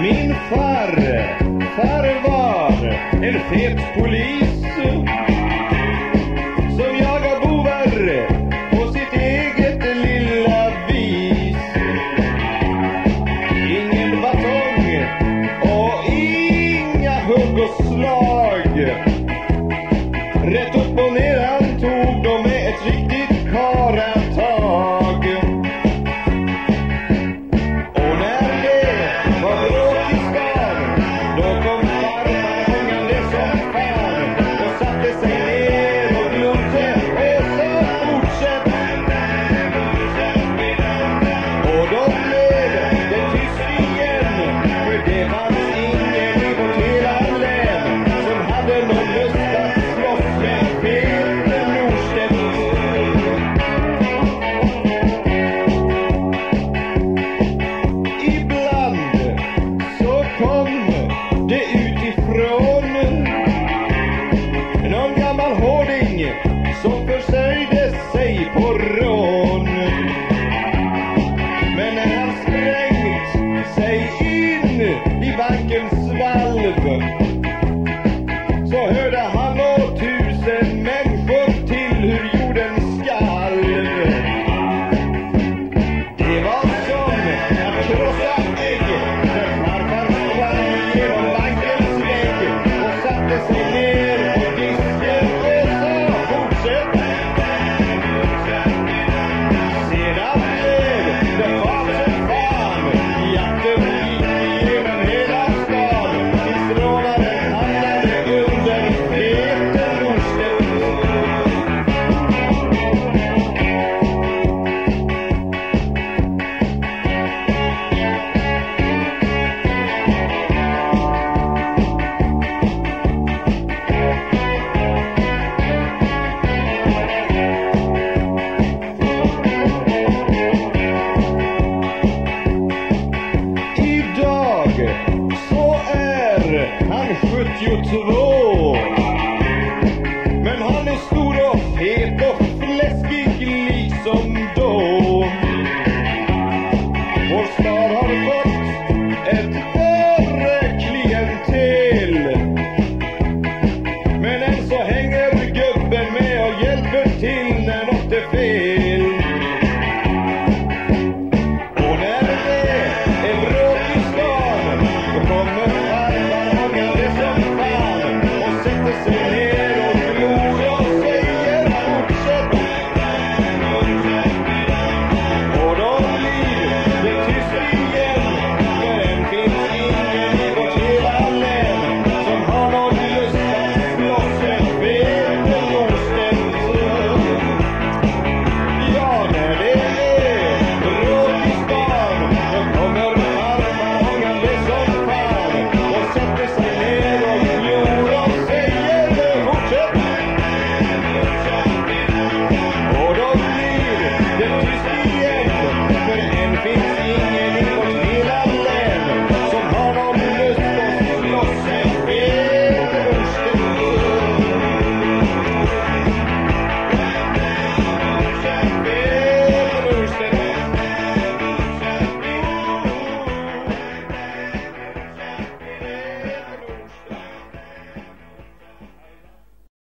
Min far, far var en fet polis It's yours. Yeah. I refer you to all.